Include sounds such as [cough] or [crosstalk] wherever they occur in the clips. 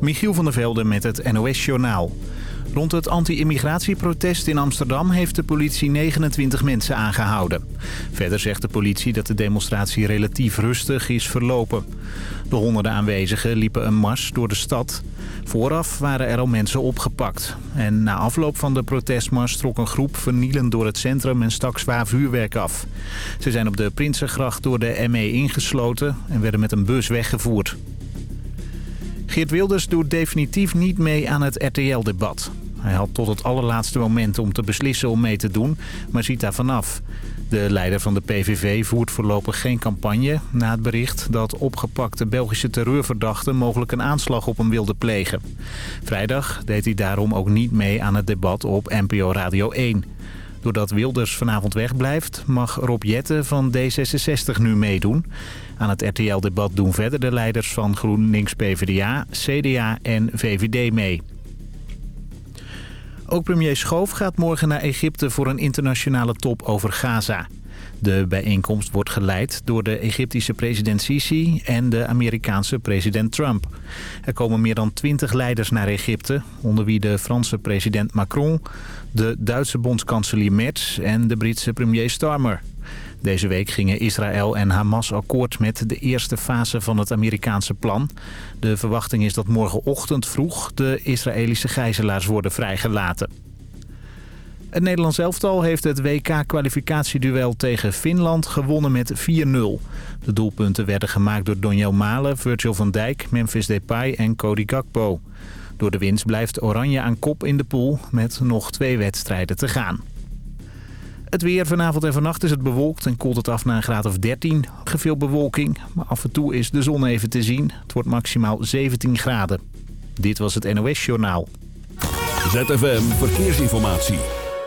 Michiel van der Velde met het NOS-journaal. Rond het anti-immigratieprotest in Amsterdam heeft de politie 29 mensen aangehouden. Verder zegt de politie dat de demonstratie relatief rustig is verlopen. De honderden aanwezigen liepen een mars door de stad. Vooraf waren er al mensen opgepakt. En na afloop van de protestmars trok een groep vernielend door het centrum en stak zwaar vuurwerk af. Ze zijn op de Prinsengracht door de ME ingesloten en werden met een bus weggevoerd. Geert Wilders doet definitief niet mee aan het RTL-debat. Hij had tot het allerlaatste moment om te beslissen om mee te doen, maar ziet daar vanaf. De leider van de PVV voert voorlopig geen campagne... na het bericht dat opgepakte Belgische terreurverdachten... mogelijk een aanslag op hem wilde plegen. Vrijdag deed hij daarom ook niet mee aan het debat op NPO Radio 1. Doordat Wilders vanavond wegblijft... mag Rob Jetten van D66 nu meedoen. Aan het RTL-debat doen verder de leiders van GroenLinks PvdA, CDA en VVD mee. Ook premier Schoof gaat morgen naar Egypte voor een internationale top over Gaza. De bijeenkomst wordt geleid door de Egyptische president Sisi en de Amerikaanse president Trump. Er komen meer dan twintig leiders naar Egypte, onder wie de Franse president Macron, de Duitse bondskanselier Merz en de Britse premier Starmer. Deze week gingen Israël en Hamas akkoord met de eerste fase van het Amerikaanse plan. De verwachting is dat morgenochtend vroeg de Israëlische gijzelaars worden vrijgelaten. Het Nederlands elftal heeft het WK-kwalificatieduel tegen Finland gewonnen met 4-0. De doelpunten werden gemaakt door Donjel Malen, Virgil van Dijk, Memphis Depay en Cody Gakpo. Door de winst blijft Oranje aan kop in de pool met nog twee wedstrijden te gaan. Het weer vanavond en vannacht is het bewolkt en koelt het af naar een graad of 13. Geveel bewolking, maar af en toe is de zon even te zien. Het wordt maximaal 17 graden. Dit was het NOS Journaal. ZFM Verkeersinformatie.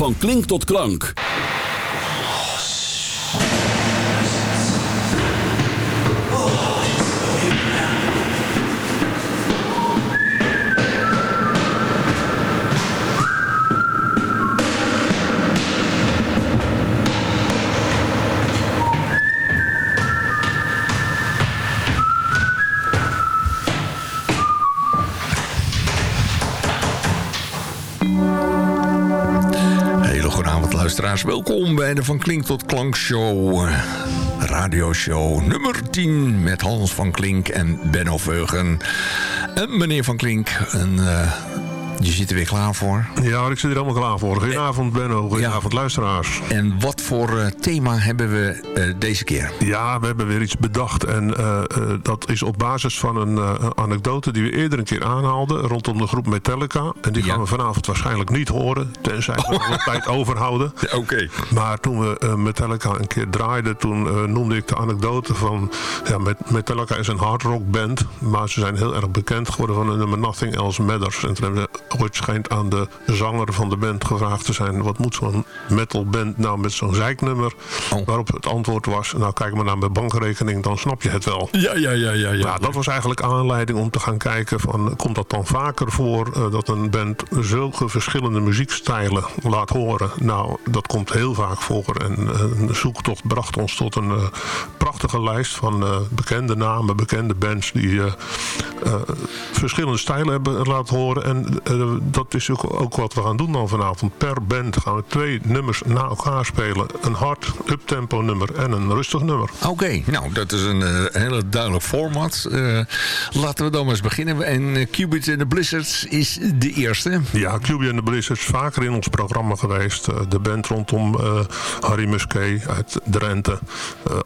Van klink tot klank. Luisteraars. Welkom bij de Van Klink tot Klank Show. Radioshow nummer 10 met Hans van Klink en Benno Veugen. En meneer Van Klink, een uh, je zit er weer klaar voor. Ja, ik zit er allemaal klaar voor. Goedenavond Benno, goedenavond ja. luisteraars. En wat voor uh, thema hebben we uh, deze keer? Ja, we hebben weer iets bedacht. En uh, dat is op basis van een anekdote die we eerder een keer aanhaalden... rondom de groep Metallica. En die gaan we vanavond waarschijnlijk niet horen. Tenzij we [laughs] nog wat tijd overhouden. Oké. Okay. Maar toen we Metallica een keer draaiden... toen noemde ik de anekdote van... Ja, Metallica is een hard rock band. Maar ze zijn heel erg bekend geworden van een nummer Nothing Else Matters. En toen hebben we ooit schijnt aan de zanger van de band gevraagd te zijn... wat moet zo'n metalband nou met zo'n zeiknummer? Oh. Waarop het antwoord was, nou kijk maar naar mijn bankrekening, dan snap je het wel. Ja, ja, ja. ja, ja. Nou, dat was eigenlijk aanleiding om te gaan kijken van... komt dat dan vaker voor uh, dat een band zulke verschillende muziekstijlen laat horen? Nou, dat komt heel vaak voor. En uh, een zoektocht bracht ons tot een uh, prachtige lijst van bekende namen, bekende bands... die verschillende stijlen hebben laten horen... En dat is ook, ook, wat we gaan doen dan vanavond. Per band gaan we twee nummers na elkaar spelen. Een hard uptempo nummer en een rustig nummer. Oké, okay, nou dat is een uh, hele duidelijk format. Uh, laten we dan maar eens beginnen. En uh, Cubit and the Blizzards is de eerste. Ja, Cubit and the Blizzards vaker in ons programma geweest. de band rondom Harry Musquet uit Drenthe.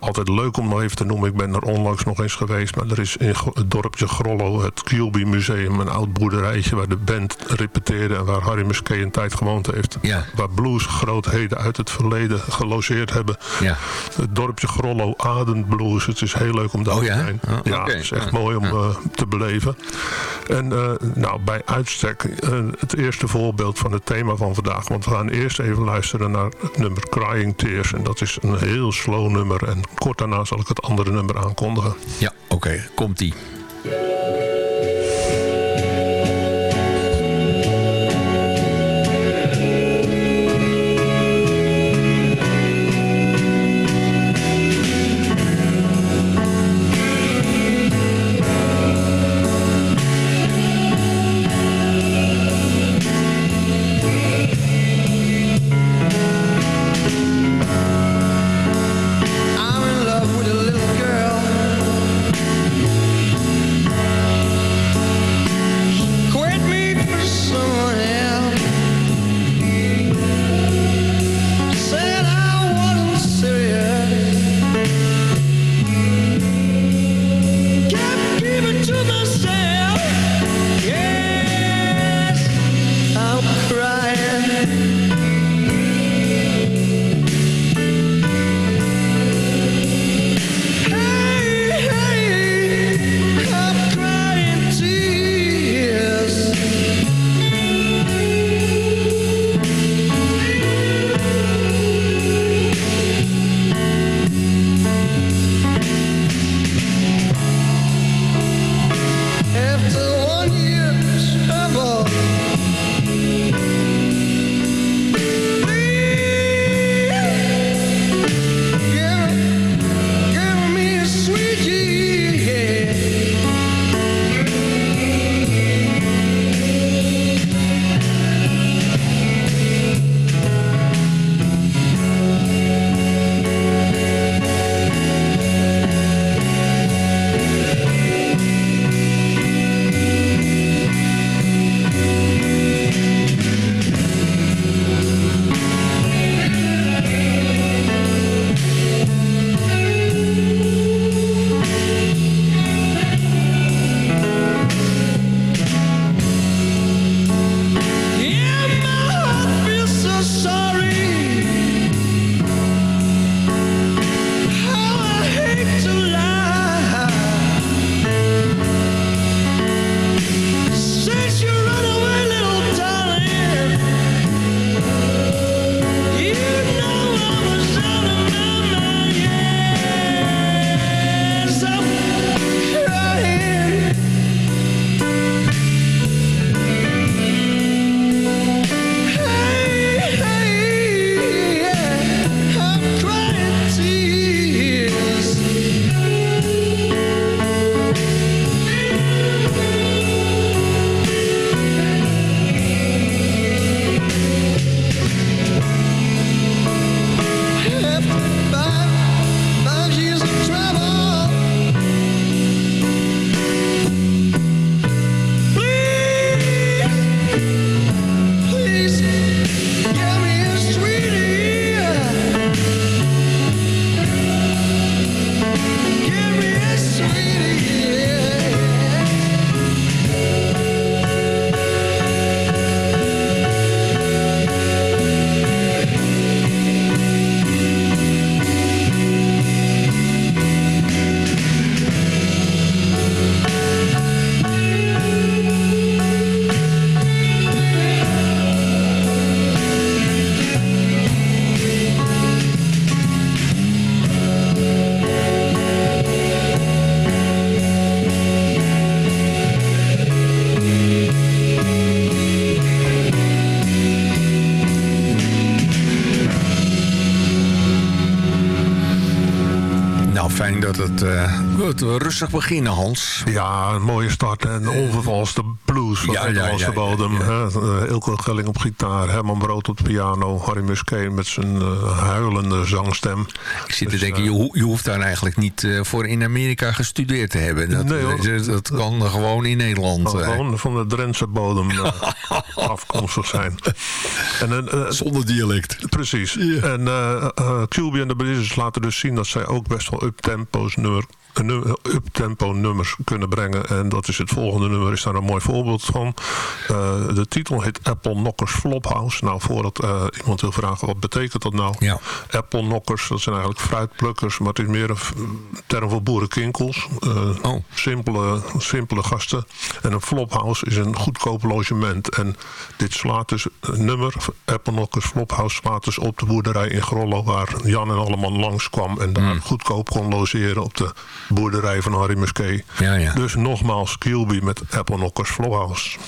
altijd leuk om nog even te noemen. Ik ben er onlangs nog eens geweest. Maar er is in het dorpje Grollo het QB Museum. Een oud boerderijtje waar de band repeteerde en waar Harry Musquet een tijd gewoond heeft. Ja. Waar bluesgrootheden uit het verleden gelogeerd hebben. Ja. Het dorpje Grollo Adenblues. Het is heel leuk om daar Oh te ja? zijn. Oh, ja, het is echt mooi om eh, te beleven. En eh, nou, bij uitstek eh, het eerste voorbeeld van het thema van vandaag. Want we gaan eerst even luisteren naar het nummer Crying Tears. En dat is een heel slow nummer. En kort daarna zal ik het andere nummer aankondigen. Ja, oké. Komt-ie. We rustig beginnen, Hans. Ja, een mooie start. En onvervalste blues van Ja, ja, Nederlandse ja, ja, bodem. hè. Eh, Ilko Gelling op gitaar. Herman Brood op de piano. Harry Muskeen met zijn eh, huilende zangstem. Ik zit te Dus, denken, eh, je, ho- je hoeft daar eigenlijk niet voor in Amerika gestudeerd te hebben. Dat, Nee, hoor. dat, kan gewoon in Nederland. Gewoon van de Drentse bodem [laughs] afkomstig zijn. En, zonder dialect. precies. En eh QB en de Blizzards laten dus zien dat zij ook best wel up-tempo's nummer uptempo nummers kunnen brengen. En dat is het volgende nummer, is daar een mooi voorbeeld van. Eh, de titel heet Apple Knockers Flophouse. Nou, voordat eh, iemand wil vragen, wat betekent dat nou? Ja. Apple Knockers, dat zijn eigenlijk fruitplukkers, maar het is meer een term voor boerenkinkels. Eh, Oh. simpele, simpele gasten. En een flophouse is een goedkoop logement. En dit slaat dus een nummer, Apple Knockers Flophouse, slaat dus op de boerderij in Grollo, waar Jan en Alleman langskwam en daar goedkoop kon logeren op de boerderij van Harry Musquet. Ja, ja. Dus nogmaals, Kilby met Apple Knockers Flophouse.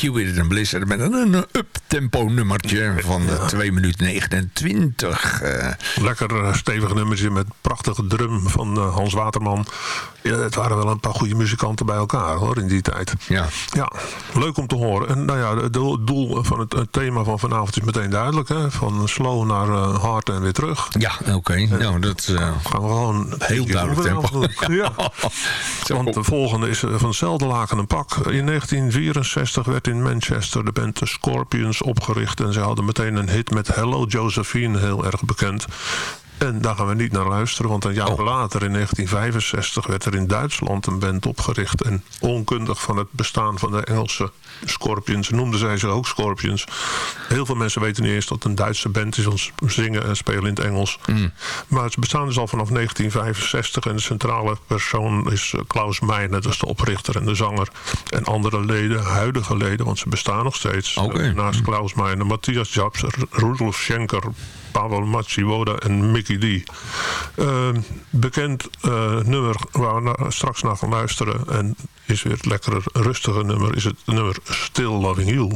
Cupid en Blizzard met een, up-tempo nummertje van de 2 minuten 29. eh. Lekker eh, stevig nummertje met prachtige drum van eh, Hans Waterman. Ja, het waren wel een paar goede muzikanten bij elkaar hoor, in die tijd. ja. Ja, leuk om te horen. En nou ja, het doel- van het, het thema van vanavond is meteen duidelijk. Hè? Van slow naar eh, hard en weer terug. ja, oké. Nou, dat... eh, Gaan we gewoon Heel duidelijk tempo. [laughs] Ja. [laughs] Want de volgende is eh, van hetzelfde laken een pak. In 1964 werd in Manchester de band The Scorpions opgericht. En ze hadden meteen een hit met Hello Josephine, heel erg bekend. En daar gaan we niet naar luisteren, want een jaar Oh. later, in 1965, werd er in Duitsland een band opgericht. En onkundig van het bestaan van de Engelse Scorpions, noemden zij ze ook Scorpions. Heel veel mensen weten niet eens dat het een Duitse band is, want ze zingen en spelen in het Engels. Maar ze bestaan dus al vanaf 1965 en de centrale persoon is eh, Klaus Meijner, dat is de oprichter en de zanger. En andere leden, huidige leden, want ze bestaan nog steeds. Eh, Naast Klaus Meijner, Matthias Japs, R- Rudolf Schenker, Pavel Matsiwoda en Mickey D. Eh, bekend eh, nummer waar we na- straks naar gaan luisteren. En is weer het lekkere, rustige nummer. Is het nummer Still Loving You.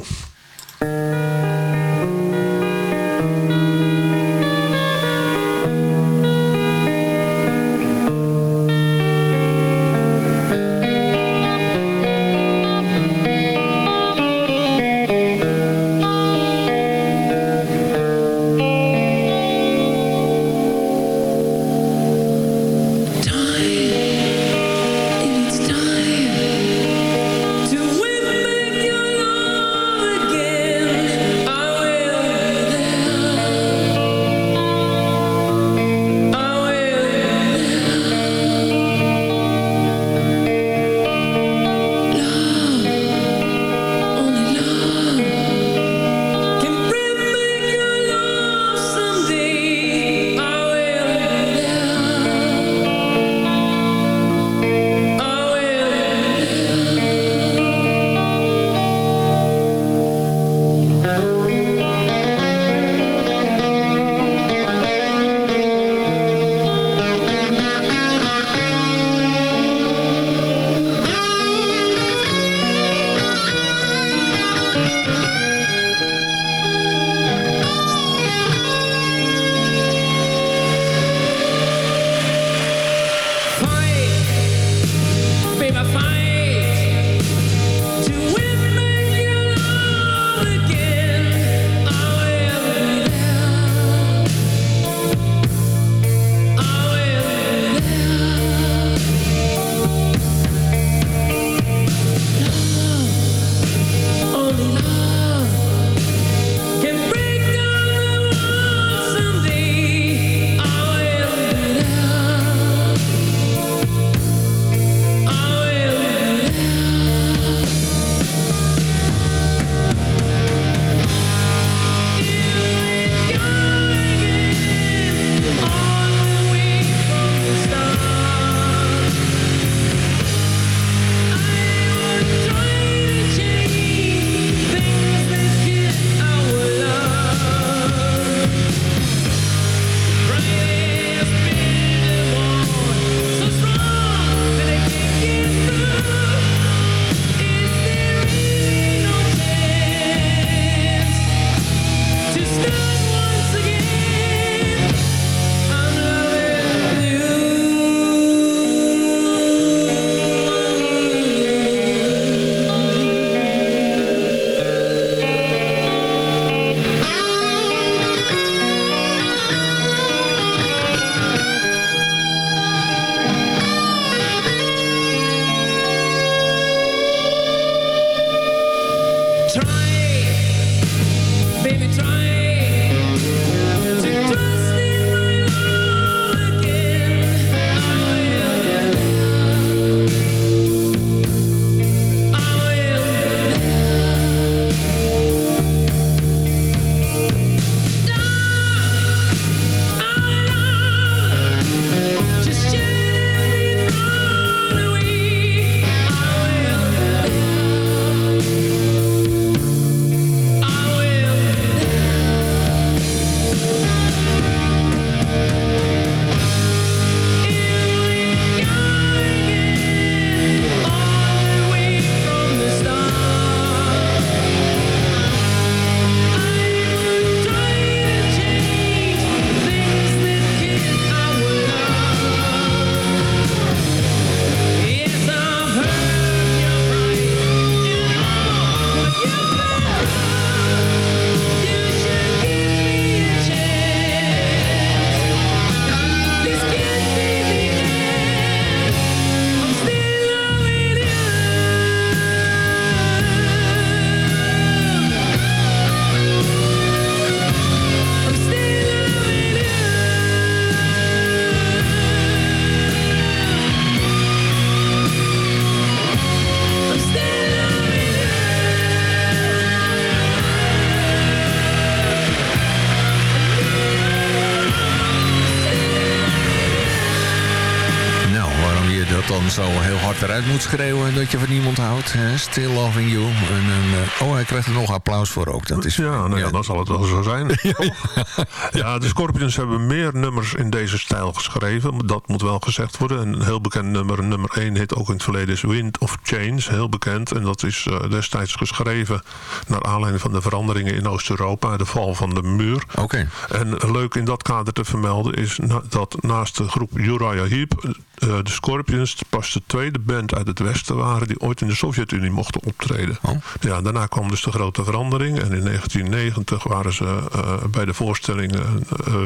Eruit moet schreeuwen dat je van niemand houdt. Hè? Still loving you. En, en, eh, oh, hij krijgt er nog applaus voor ook. Dat is, Ja, nou ja, dan zal het wel zo zijn. [laughs] ja, de Scorpions hebben meer nummers in deze stijl geschreven. Dat moet wel gezegd worden. Een heel bekend nummer, nummer 1 hit ook in het verleden is Wind of Change. Heel bekend. En dat is eh, destijds geschreven naar aanleiding van de veranderingen in Oost-Europa. De val van de muur. Oké. En leuk in dat kader te vermelden is na- dat naast de groep Uriah Heep... eh, de Scorpions pas de tweede band uit het westen waren... die ooit in de Sovjet-Unie mochten optreden. Oh. Ja, daarna kwam dus de grote verandering. En in 1990 waren ze eh, bij de voorstelling eh,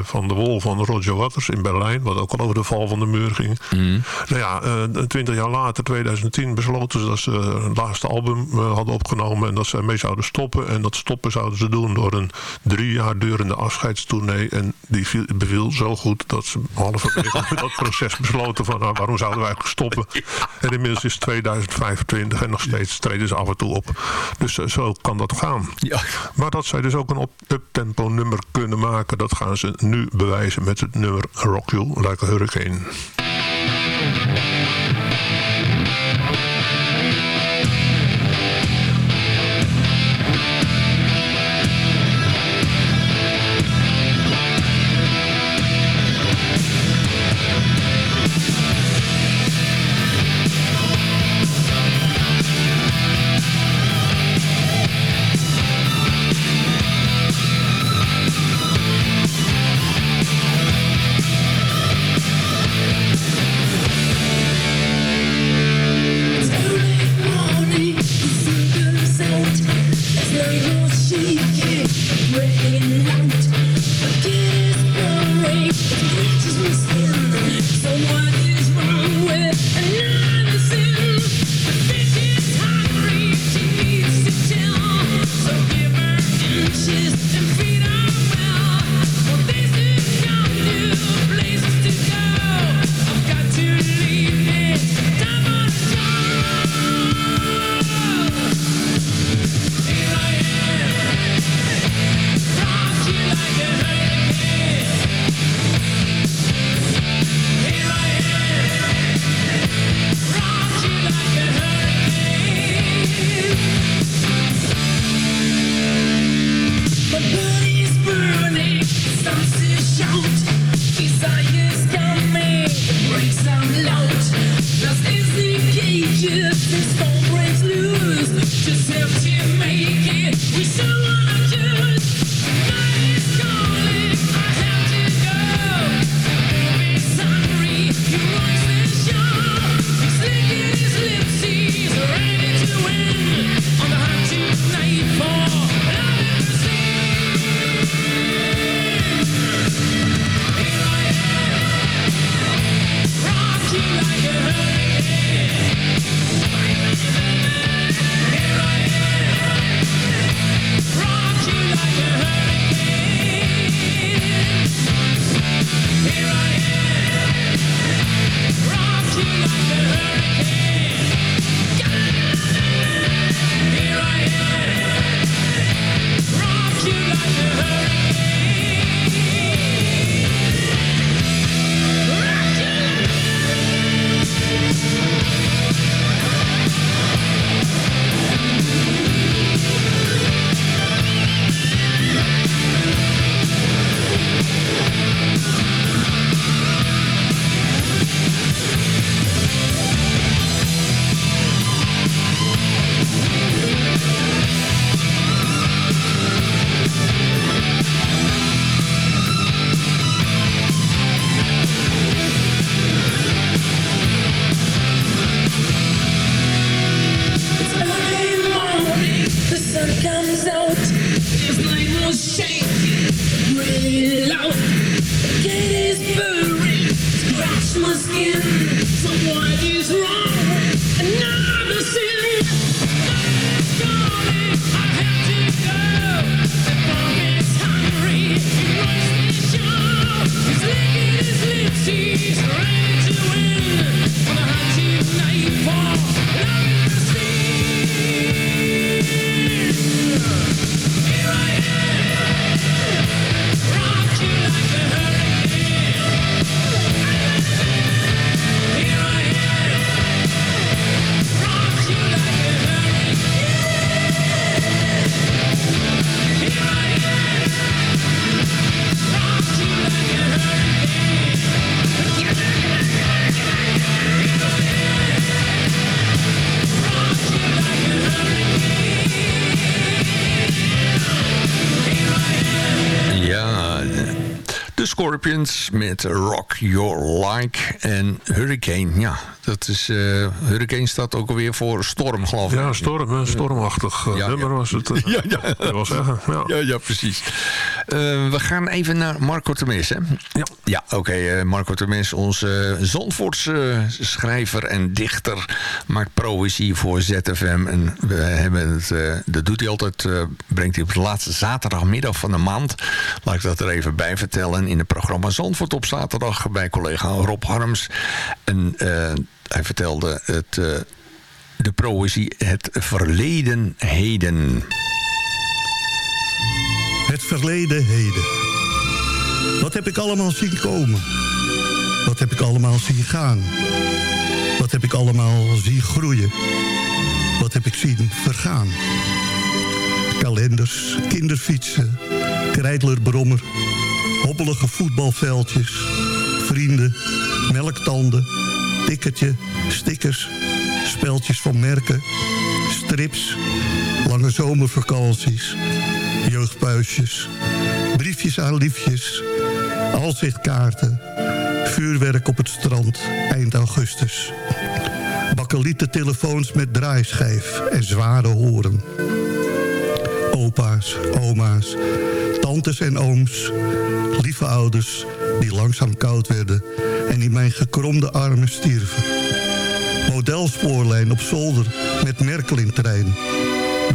van de Wol van Roger Waters in Berlijn... wat ook al over de val van de muur ging. Nou ja, twintig jaar later, 2010, besloten ze dat ze een laatste album hadden opgenomen... en dat ze ermee zouden stoppen. En dat stoppen zouden ze doen door een drie jaar durende afscheidstournee. En die viel, beviel zo goed dat ze halverwege [laughs] dat proces besloten van... nou, waarom zouden wij eigenlijk stoppen? [laughs] En inmiddels is het 2025 en nog steeds treden ze af en toe op. Dus eh, zo kan dat gaan. Ja. Maar dat zij dus ook een up-tempo nummer kunnen maken... dat gaan ze nu bewijzen met het nummer Rock You Like a Hurricane. Scorpions met Rock Your Like en Hurricane. Ja, dat is... eh, Hurricane staat ook alweer voor storm, geloof ik. Ja, storm, stormachtig eh, Ja, nummer ja. was het. eh. [laughs] Ja, ja. Dat. Ja, ja, precies. Eh, we gaan even naar Marco Temes, hè? Ja. Ja, oké. eh, Marco Temes, onze uh, Zandvoortse schrijver en dichter... maakt proëzie voor ZFM. En we hebben het, eh, dat doet hij altijd, eh, brengt hij op de laatste zaterdagmiddag van de maand. Laat ik dat er even bij vertellen. In het programma Zandvoort op zaterdag bij collega Rob Harms. En eh, hij vertelde het, eh, de proëzie Het Verleden Heden. Het verleden heden. Wat heb ik allemaal zien komen? Wat heb ik allemaal zien gaan? Wat heb ik allemaal zien groeien? Wat heb ik zien vergaan? Kalenders, kinderfietsen, krijtlerbrommer, hobbelige voetbalveldjes, vrienden, melktanden, tikkertje, stickers, speltjes van merken, strips, lange zomervakanties, jeugdpuisjes, briefjes aan liefjes, alzichtkaarten, vuurwerk op het strand eind augustus. Bakkelieten telefoons met draaischijf en zware horen. Opa's, oma's, tantes en ooms, lieve ouders die langzaam koud werden en in mijn gekromde armen stierven. Modelspoorlijn op zolder met Merkel in trein.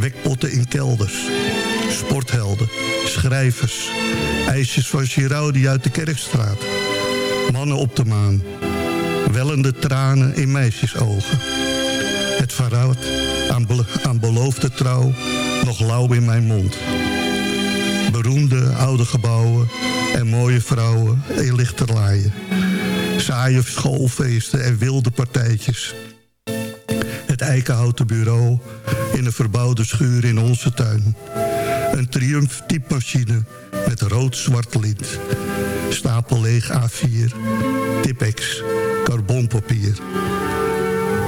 Wekpotten in kelders. Sporthelden, schrijvers. IJsjes van Giraudi uit de Kerkstraat. Mannen op de maan. Wellende tranen in meisjesogen. Het verraad aan, aan beloofde trouw nog lauw in mijn mond. Beroemde oude gebouwen en mooie vrouwen in lichterlaaien. Saaie schoolfeesten en wilde partijtjes. Het eikenhouten bureau in een verbouwde schuur in onze tuin. Een Triumph typemachine met rood-zwart lint. Stapel leeg A4, Tipex, carbonpapier.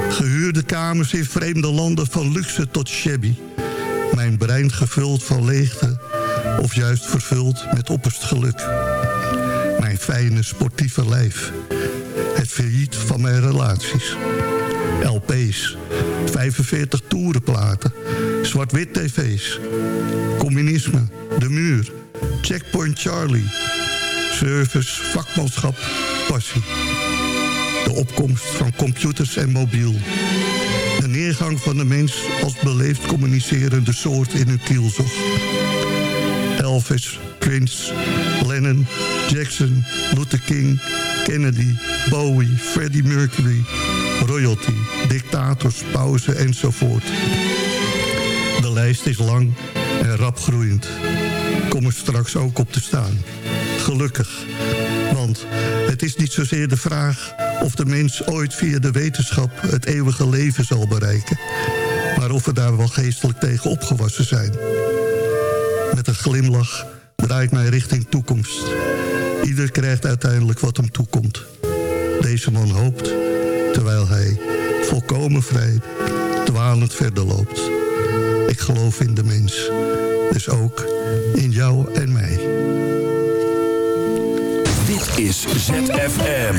Gehuurde kamers in vreemde landen van luxe tot shabby. Mijn brein gevuld van leegte of juist vervuld met opperst geluk. Mijn fijne sportieve lijf. Het failliet van mijn relaties. LP's, 45 toerenplaten, zwart-wit tv's. Communisme, de muur, Checkpoint Charlie. Service, vakmanschap, passie. De opkomst van computers en mobiel. De neergang van de mens als beleefd communicerende soort in hun kielzog. Elvis, Prince, Lennon, Jackson, Luther King, Kennedy, Bowie, Freddie Mercury, royalty, dictators, pauzen enzovoort. De lijst is lang en rap groeiend. Kom er straks ook op te staan. Gelukkig. Want het is niet zozeer de vraag of de mens ooit via de wetenschap het eeuwige leven zal bereiken. Maar of we daar wel geestelijk tegen opgewassen zijn. Met een glimlach draai ik mij richting toekomst. Ieder krijgt uiteindelijk wat hem toekomt. Deze man hoopt, terwijl hij volkomen vrij dwalend verder loopt. Ik geloof in de mens, dus ook in jou en mij. Dit is ZFM.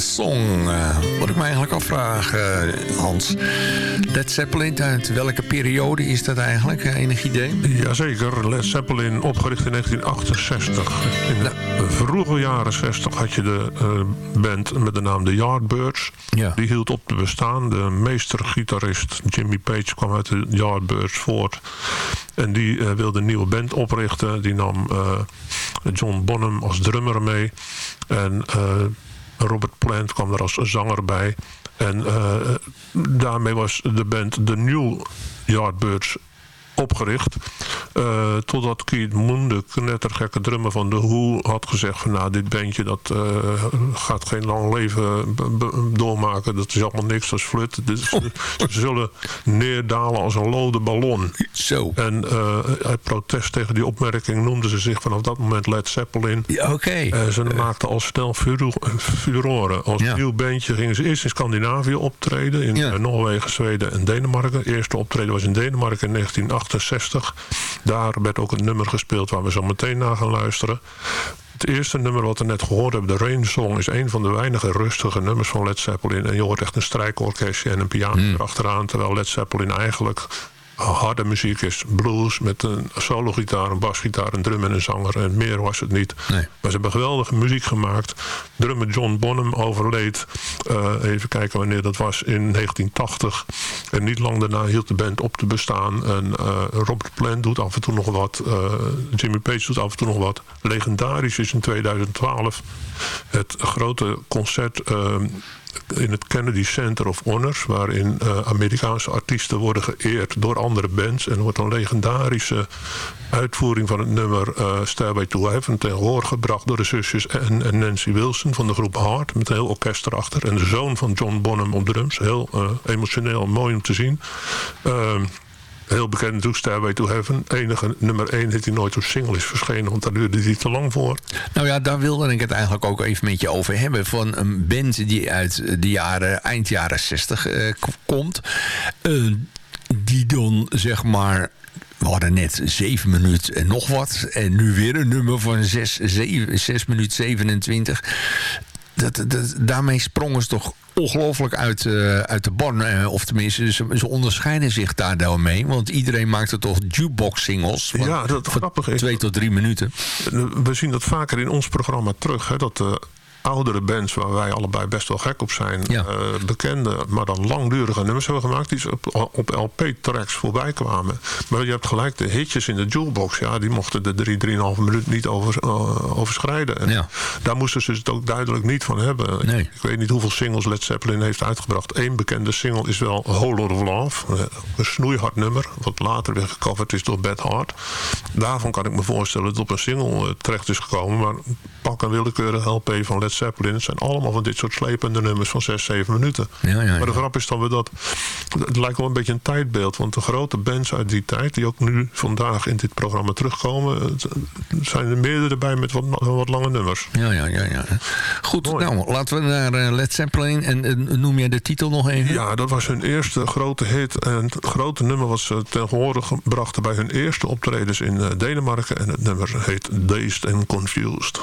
Song. Eh, wat ik me eigenlijk afvraag, eh, Hans. Led Zeppelin, uit welke periode is dat eigenlijk? Eh, Enig idee? Jazeker, Led Zeppelin opgericht in 1968. In de vroege jaren 60 had je de eh, band met de naam The Yardbirds. Ja. Die hield op te bestaan. De meestergitarist Jimmy Page kwam uit de Yardbirds voort. En die eh, wilde een nieuwe band oprichten. Die nam eh, John Bonham als drummer mee. En eh, Robert Plant kwam er als zanger bij. En eh, daarmee was de band The New Yardbirds opgericht. Eh, totdat Keith Moon, de knettergekke drummer van The Who, had gezegd van nou, dit bandje dat eh, gaat geen lang leven doormaken. Dat is allemaal niks, is flut. Dus, ze zullen neerdalen als een lode ballon. Zo. En eh, uit protest tegen die opmerking noemden ze zich vanaf dat moment Led Zeppelin. Ja, Oké. Eh, ze maakten al snel furo- furoren. Als Ja. nieuw bandje gingen ze eerst in Scandinavië optreden. In Ja. eh, Noorwegen, Zweden en Denemarken. De eerste optreden was in Denemarken in 1968. Daar werd ook het nummer gespeeld waar we zo meteen naar gaan luisteren. Het eerste nummer wat we net gehoord hebben, de Rain Song... is een van de weinige rustige nummers van Led Zeppelin. En je hoort echt een strijkorkestje en een piano erachteraan... terwijl Led Zeppelin eigenlijk harde muziek is. Blues met een solo-gitaar, een basgitaar, een drum en een zanger. En meer was het niet. Nee. Maar ze hebben geweldige muziek gemaakt. Drummer John Bonham overleed. eh, even kijken wanneer dat was. In 1980. En niet lang daarna hield de band op te bestaan. En eh, Robert Plant doet af en toe nog wat. eh, Jimmy Page doet af en toe nog wat. Legendarisch is in 2012 het grote concert... in het Kennedy Center of Honors... waarin eh, Amerikaanse artiesten worden geëerd door andere bands. En wordt een legendarische uitvoering van het nummer eh Stairway to Heaven... ten gehoor gebracht door de zusjes en, Nancy Wilson van de groep Heart... met een heel orkest erachter. En de zoon van John Bonham op drums. Heel eh, emotioneel, mooi om te zien. Heel bekend natuurlijk, Stairway to Heaven. Enige nummer 1 dat hij nooit op single is verschenen, want daar duurde hij te lang voor. Nou ja, daar wilde ik het eigenlijk ook even met je over hebben. Van een band die uit de jaren, eind jaren 60 eh, komt. Eh, die dan zeg maar... We hadden net 7 minuten en nog wat. En nu weer een nummer van 6, 7, 6 minuten 27. Dat, dat, daarmee sprongen ze toch ongelooflijk uit, eh, uit de ban. eh, of tenminste, ze, ze onderscheiden zich daar dan mee. Want iedereen maakte toch jukebox-singles. van- Ja, dat van grappige is- Twee tot drie minuten. We zien dat vaker in ons programma terug. Hè, dat de oudere bands waar wij allebei best wel gek op zijn... Ja. eh, bekende, maar dan langdurige nummers hebben gemaakt... die op, op LP-tracks voorbij kwamen. Maar je hebt gelijk, de hitjes in de jukebox... Ja, die mochten de 3, 3,5 minuut niet over, eh, overschrijden. En Ja. Daar moesten ze het ook duidelijk niet van hebben. Nee. Ik weet niet hoeveel singles Led Zeppelin heeft uitgebracht. Eén bekende single is wel Whole Lot of Love. Een snoeihard nummer, wat later weer gecoverd is door Bad Hart. Daarvan kan ik me voorstellen dat het op een single eh, terecht is gekomen. Maar pak een willekeurige LP van Led Zeppelin. Het zijn allemaal van dit soort slepende nummers van 6, 7 minuten. Ja, ja, Maar de grap is dan weer dat... Het lijkt wel een beetje een tijdbeeld. Want de grote bands uit die tijd... die ook nu vandaag in dit programma terugkomen... zijn er meerdere bij met wat, wat lange nummers. Ja, ja, ja. ja. Goed, Mooi. nou, laten we naar eh, Led Zeppelin. En eh, noem jij de titel nog even? Ja, dat was hun eerste grote hit. En het grote nummer was ze ten gehore gebracht bij hun eerste optredens in eh, Denemarken. En het nummer heet Dazed and Confused.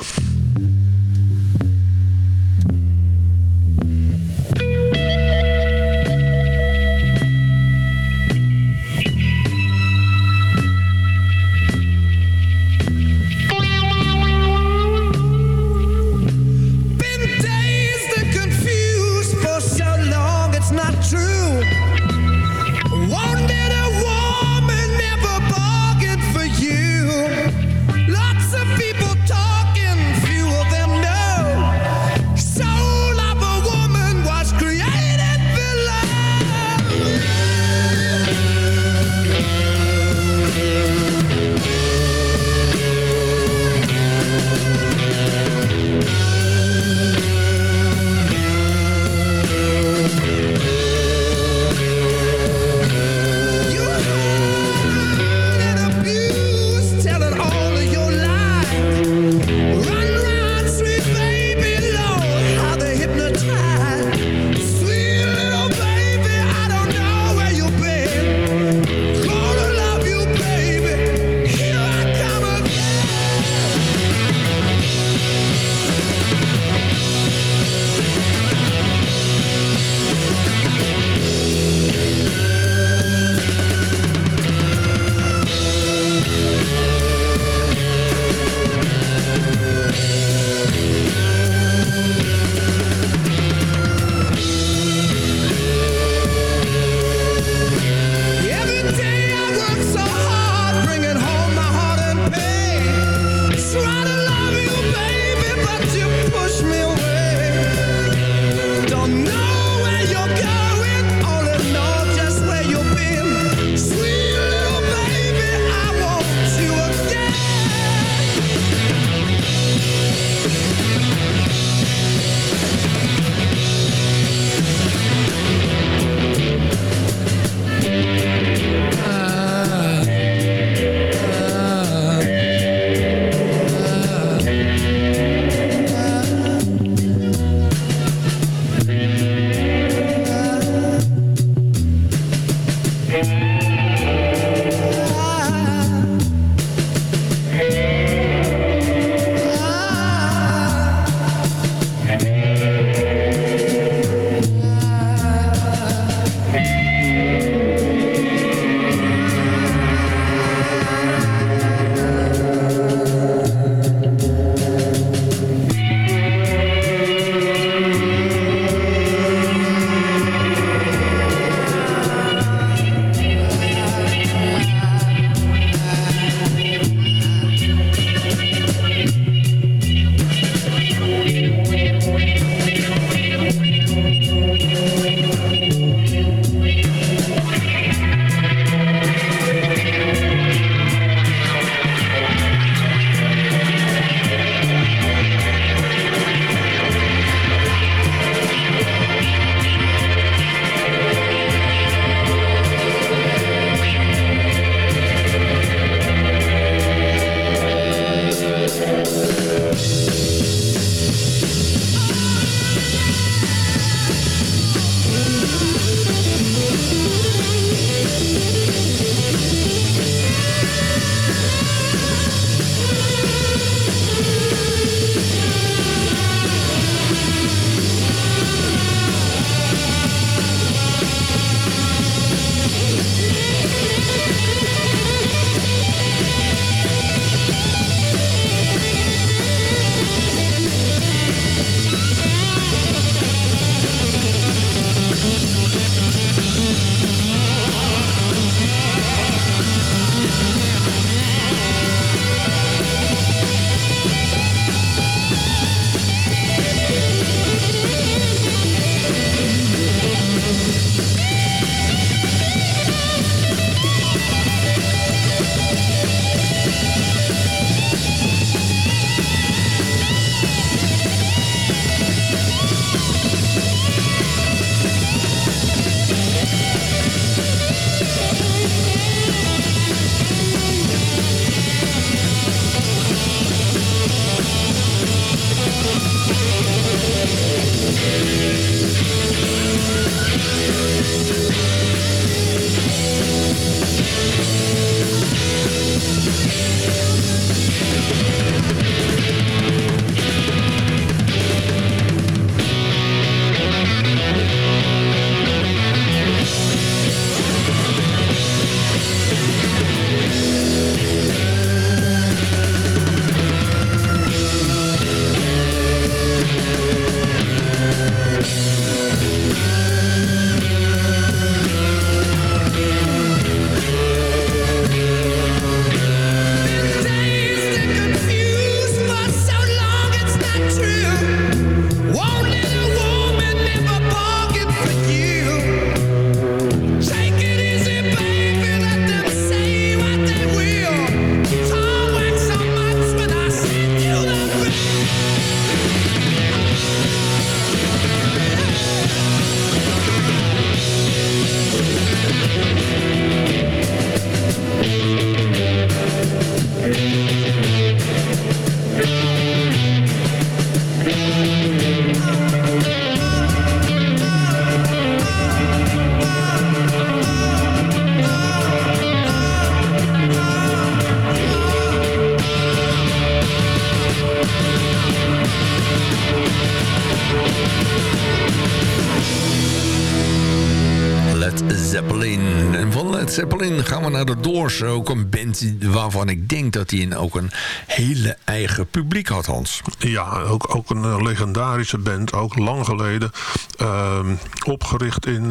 Led Zeppelin gaan we naar de Doors. Ook een band waarvan ik denk dat die ook een hele eigen publiek had, Hans. Ja, ook, ook een eh, legendarische band, ook lang geleden. Ehm, opgericht in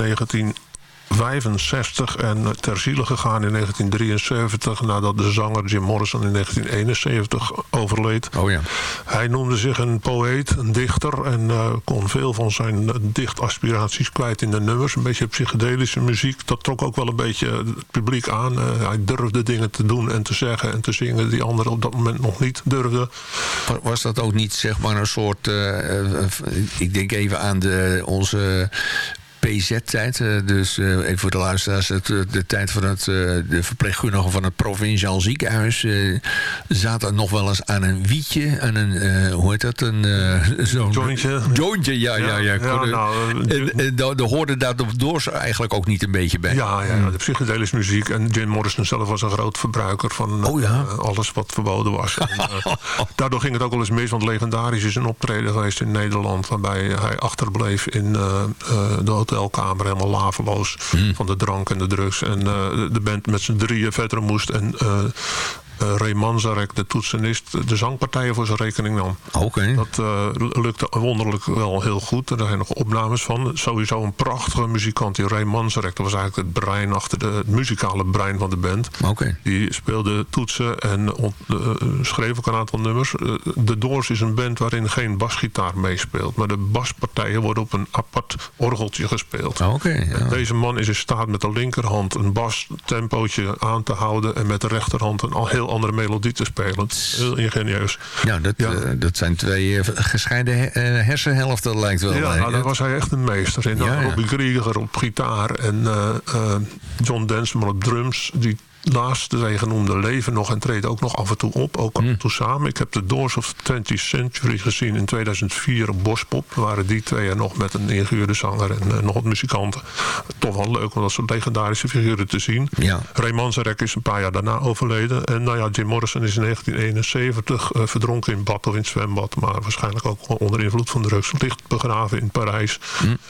1965 en ter ziele gegaan in 1973... nadat de zanger Jim Morrison in 1971 overleed. Oh ja. Hij noemde zich een poëet, een dichter... en eh, kon veel van zijn eh, dichtaspiraties kwijt in de nummers. Een beetje psychedelische muziek. Dat trok ook wel een beetje het publiek aan. Eh, hij durfde dingen te doen en te zeggen en te zingen... die anderen op dat moment nog niet durfden. Wa- Was dat ook niet zeg maar een soort... ik denk even aan de, onze PZ-tijd. eh, dus eh, even voor de luisteraars. Het, eh, de tijd van het, de verpleegkundigen van het provinciaal ziekenhuis... zaten nog wel eens aan een wietje. Aan een, hoe heet dat? Een zo'n Jointje. Jointje, ja, ja, ja. Ja, ja, nou, en, en daar hoorde daar de doors eigenlijk ook niet een beetje bij. Ja, ja, de psychedelische muziek. En Jim Morrison zelf was een groot verbruiker van Oh ja. alles wat verboden was. En, [laughs] daardoor ging het ook wel eens mis, want legendarisch is een optreden geweest in Nederland... waarbij hij achterbleef in eh, de hotelkamer, helemaal laveloos... Hmm. van de drank en de drugs. En eh, de band met z'n drieën verder moest... En, eh Ray Manzarek, de toetsenist, de zangpartijen voor zijn rekening nam. Oké. Dat eh, lukte wonderlijk wel heel goed. Er zijn nog opnames van. Sowieso een prachtige muzikant, die Ray Manzarek. Dat was eigenlijk het brein achter de, het muzikale brein van de band. Oké. Die speelde toetsen en ont- eh, schreef ook een aantal nummers. Eh, De Doors is een band waarin geen basgitaar meespeelt. Maar de baspartijen worden op een apart orgeltje gespeeld. Oké, ja. Deze man is in staat met de linkerhand een bastempootje aan te houden... en met de rechterhand een al heel andere melodie te spelen. Heel ingenieus. Ja, dat, Ja. eh, dat zijn twee eh, gescheiden he- eh, hersenhelften, lijkt wel. Ja, nou, daar was hij echt een meester in. Ja. Robbie Krieger op gitaar en John Densmore op drums. Die laatste twee genoemde leven nog en treden ook nog af en toe op. Ook af en toe samen. Ik heb de Doors of the 20th Century gezien in 2004 op Bospop. Waren die twee er nog met een ingehuurde zanger en eh, nog wat muzikanten. Toch wel leuk om dat soort legendarische figuren te zien. Ja. Ray Manzarek is een paar jaar daarna overleden. En nou ja, Jim Morrison is in 1971 eh, verdronken in bad of in het zwembad. Maar waarschijnlijk ook onder invloed van drugs. Ligt begraven in Parijs.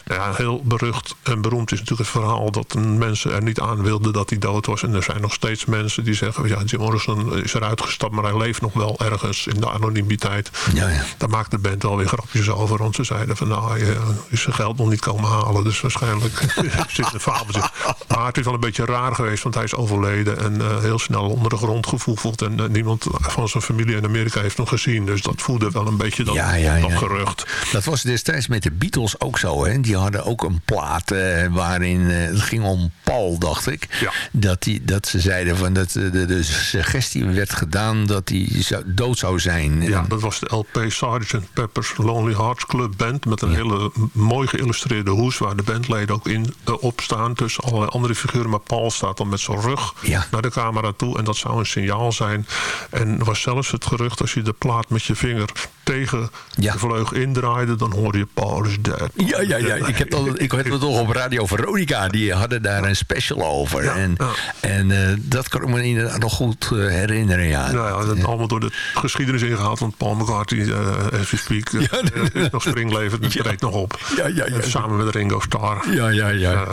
Ja, heel berucht en beroemd is natuurlijk het verhaal... dat mensen er niet aan wilden dat hij dood was. En er zijn nog steeds mensen die zeggen... ja, Jim Morrison is eruit gestapt, maar hij leeft nog wel ergens in de anonimiteit. Ja, ja. Daar maakt de band wel weer grapjes over. Want ze zeiden van nou, hij eh, is zijn geld nog niet komen halen. Dus waarschijnlijk [laughs] zit een fabeltje. Maar het is wel een beetje raar geweest. Want hij is overleden en eh, heel snel onder de grond gevoegeld. En eh, niemand van zijn familie in Amerika heeft hem gezien. Dus dat voelde wel een beetje dat, Ja, gerucht. Dat was destijds met de Beatles ook zo. Hè? Die hadden ook een plaat waarin het ging om Paul, dacht ik. Ja. Dat, die, dat ze zeiden van dat eh, de, de suggestie werd gedaan dat hij zou, dood zou zijn. Ja, dat was de LP Sgt. Pepper's Lonely Hearts Club Band. Met een hele mooi geïllustreerde hoes. Waar de bandleden ook in eh, op staan. Tussen allerlei andere figuren. Maar Paul staat dan met zijn rug Ja. naar de camera toe. En dat zou een signaal zijn. En er was zelfs het gerucht. Als je de plaat met je vinger tegen Ja. de vleug indraaide. Dan hoorde je Paul is dead. Ja, ja, ja. Ik heb, ik heb het toch op Radio Veronica. Die hadden daar een special over. Ja, en ja. en eh, dat kan ik me inderdaad nog goed eh, herinneren. Ja. Nou ja, dat allemaal door de geschiedenis ingehaald. Want Paul McCartney, eh as we speak, eh, is nog springlevend en Ja. treedt nog op. Ja, ja, ja. Eh, Samen met Ringo Starr. Ja, ja, ja. Ja.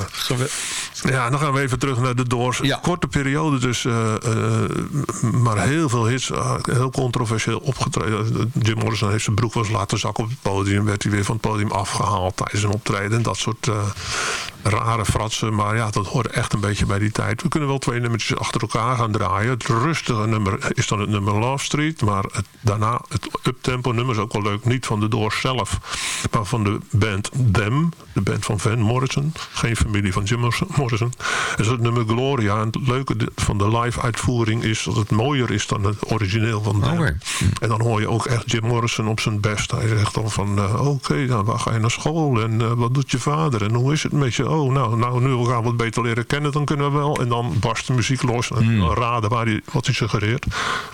Ja, dan gaan we even terug naar de Doors. Korte periode dus, eh, eh, maar heel veel hits. eh, heel controversieel opgetreden. Jim Morrison heeft zijn broek eens laten zakken op het podium. Werd hij weer van het podium afgehaald tijdens een optreden. Dat soort eh, rare fratsen. Maar ja, dat hoorde echt een beetje bij die tijd. We kunnen wel twee nummertjes achter elkaar gaan draaien. Het rustige nummer is dan het nummer Love Street. Maar het, daarna het uptempo nummer is ook wel leuk. Niet van de Doors zelf, maar van de band Them. De band van Van Morrison. Geen familie van Jim Morrison. Zo het nummer Gloria. En het leuke van de live uitvoering is dat het mooier is dan het origineel van Them. En dan hoor je ook echt Jim Morrison op zijn best. Hij zegt dan van, eh, oké, nou, waar ga je naar school? En eh, wat doet je vader? En hoe is het met je? Oh, nou, nou, nu gaan we het beter leren kennen, dan kunnen we wel. En dan barst de muziek los. En dan raden waar hij, wat hij suggereert.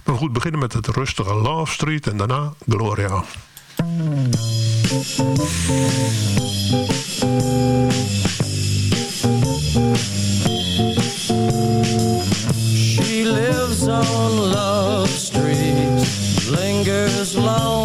Maar goed, beginnen met het rustige Love Street en daarna Gloria. She lives on Love Street, lingers long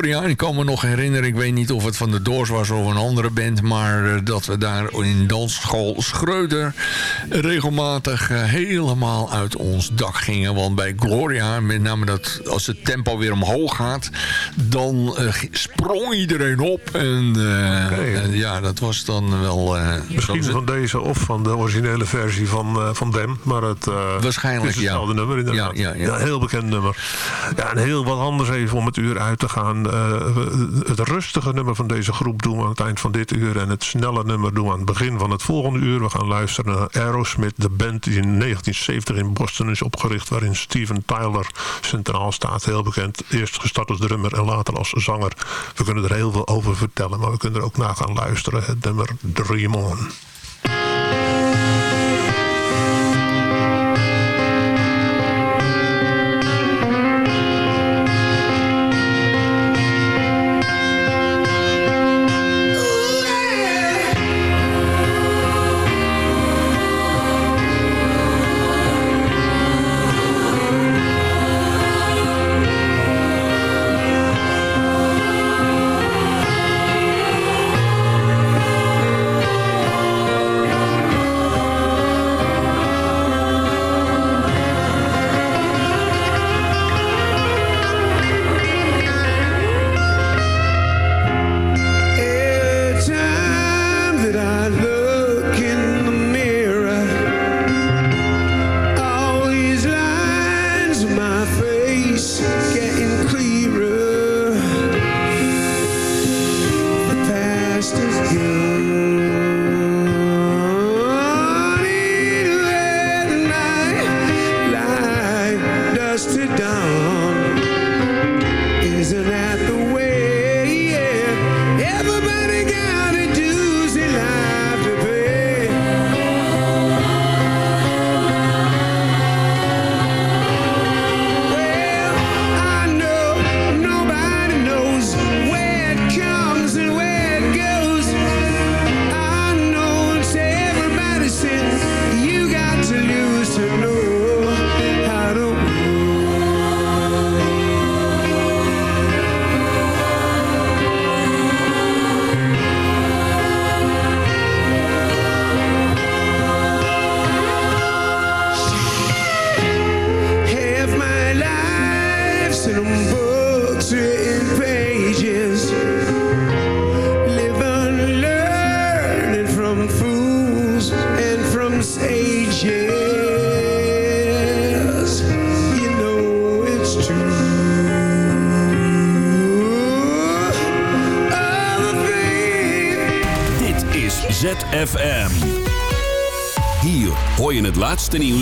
Gloria, ik kan me nog herinneren... ik weet niet of het van de Doors was of een andere band... maar eh, dat we daar in dansschool Schreuder... regelmatig eh, helemaal uit ons dak gingen. Want bij Gloria, met name dat als het tempo weer omhoog gaat... dan eh, sprong iedereen op. En, en ja, dat was dan wel... Misschien van deze of van de originele versie van, van Dem. Maar het, Waarschijnlijk, het is hetzelfde ja. nummer inderdaad. Ja, ja, ja. heel bekend nummer. Ja, en heel wat anders even om het uur uit te gaan. Eh, het rustige nummer van deze groep doen we aan het eind van dit uur. En het snelle nummer doen we aan het begin van het volgende uur. We gaan luisteren naar Aerosmith, de band die in 1970 in Boston is opgericht. Waarin Steven Tyler centraal staat. Heel bekend. Eerst gestart als drummer en later als zanger. We kunnen er heel veel over vertellen. Maar we kunnen er ook naar gaan luisteren. Het nummer Dream On.